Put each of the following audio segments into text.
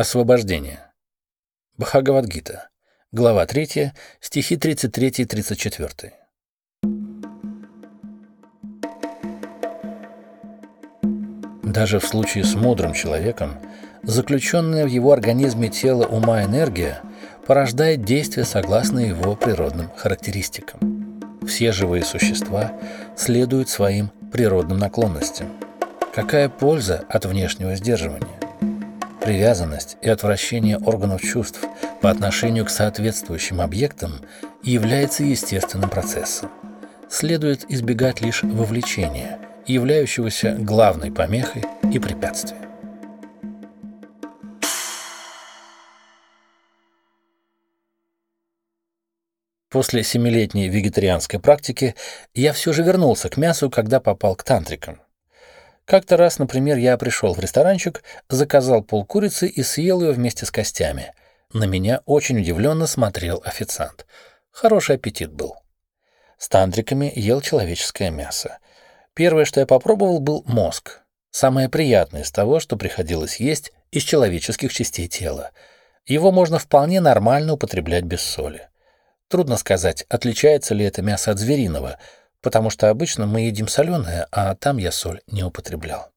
Освобождение. Бхагавадгита. Глава 3, стихи 33-34. Даже в случае с мудрым человеком, заключенная в его организме тело ума энергия порождает действия согласно его природным характеристикам. Все живые существа следуют своим природным наклонностям. Какая польза от внешнего сдерживания? Привязанность и отвращение органов чувств по отношению к соответствующим объектам является естественным процессом. Следует избегать лишь вовлечения, являющегося главной помехой и препятствием. После семилетней вегетарианской практики я все же вернулся к мясу, когда попал к тантрикам. Как-то раз, например, я пришел в ресторанчик, заказал пол курицы и съел ее вместе с костями. На меня очень удивленно смотрел официант. Хороший аппетит был. С тантриками ел человеческое мясо. Первое, что я попробовал, был мозг. Самое приятное из того, что приходилось есть из человеческих частей тела. Его можно вполне нормально употреблять без соли. Трудно сказать, отличается ли это мясо от звериного — потому что обычно мы едим соленое, а там я соль не употреблял.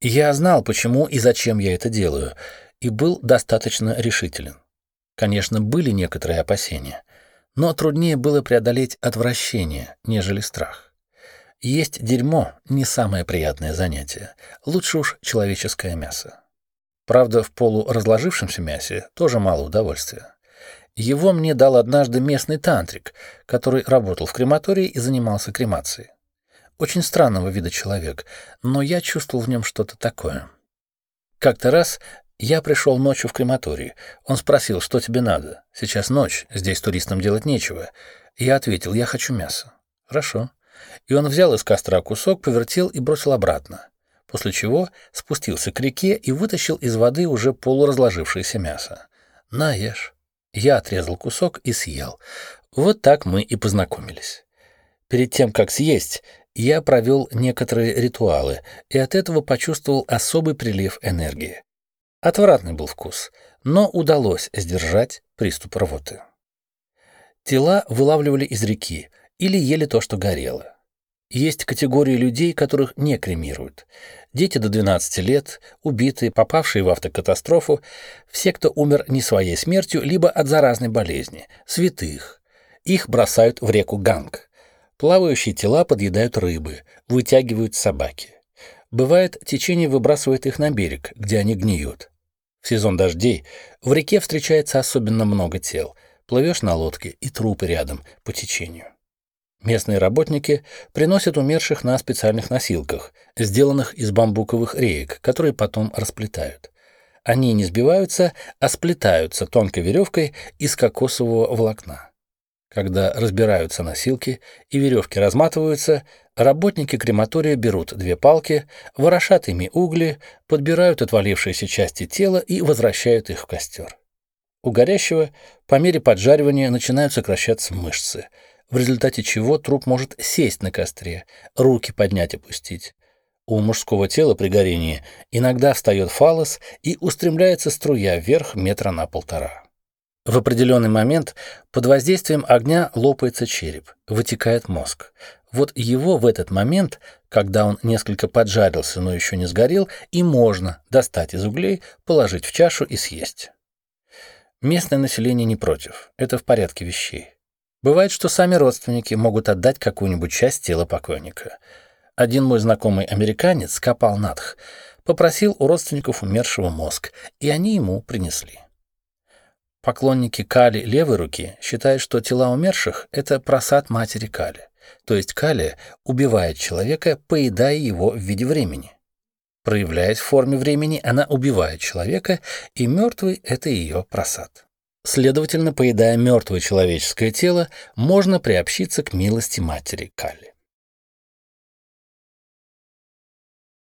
Я знал, почему и зачем я это делаю, и был достаточно решителен. Конечно, были некоторые опасения, но труднее было преодолеть отвращение, нежели страх. Есть дерьмо — не самое приятное занятие, лучше уж человеческое мясо. Правда, в полуразложившемся мясе тоже мало удовольствия. Его мне дал однажды местный тантрик, который работал в крематории и занимался кремацией. Очень странного вида человек, но я чувствовал в нем что-то такое. Как-то раз я пришел ночью в крематорий. Он спросил, что тебе надо. Сейчас ночь, здесь туристам делать нечего. Я ответил, я хочу мясо. Хорошо. И он взял из костра кусок, повертел и бросил обратно. После чего спустился к реке и вытащил из воды уже полуразложившееся мясо. На, ешь. Я отрезал кусок и съел. Вот так мы и познакомились. Перед тем, как съесть, я провел некоторые ритуалы и от этого почувствовал особый прилив энергии. Отвратный был вкус, но удалось сдержать приступ рвоты. Тела вылавливали из реки или ели то, что горело. Есть категории людей, которых не кремируют. Дети до 12 лет, убитые, попавшие в автокатастрофу, все, кто умер не своей смертью, либо от заразной болезни, святых. Их бросают в реку Ганг. Плавающие тела подъедают рыбы, вытягивают собаки. Бывает, течение выбрасывает их на берег, где они гниют. В сезон дождей в реке встречается особенно много тел. Плывешь на лодке и трупы рядом по течению. Местные работники приносят умерших на специальных носилках, сделанных из бамбуковых реек, которые потом расплетают. Они не сбиваются, а сплетаются тонкой веревкой из кокосового волокна. Когда разбираются носилки и веревки разматываются, работники крематория берут две палки, ворошат ими угли, подбирают отвалившиеся части тела и возвращают их в костер. У горящего по мере поджаривания начинают сокращаться мышцы — в результате чего труп может сесть на костре, руки поднять и пустить. У мужского тела при горении иногда встает фалос и устремляется струя вверх метра на полтора. В определенный момент под воздействием огня лопается череп, вытекает мозг. Вот его в этот момент, когда он несколько поджарился, но еще не сгорел, и можно достать из углей, положить в чашу и съесть. Местное население не против, это в порядке вещей. Бывает, что сами родственники могут отдать какую-нибудь часть тела покойника. Один мой знакомый американец копал надх, попросил у родственников умершего мозг, и они ему принесли. Поклонники Кали левой руки считают, что тела умерших — это просад матери Кали, то есть Кали убивает человека, поедая его в виде времени. Проявляясь в форме времени, она убивает человека, и мертвый — это ее просад. Следовательно, поедая мертвое человеческое тело, можно приобщиться к милости матери Калли.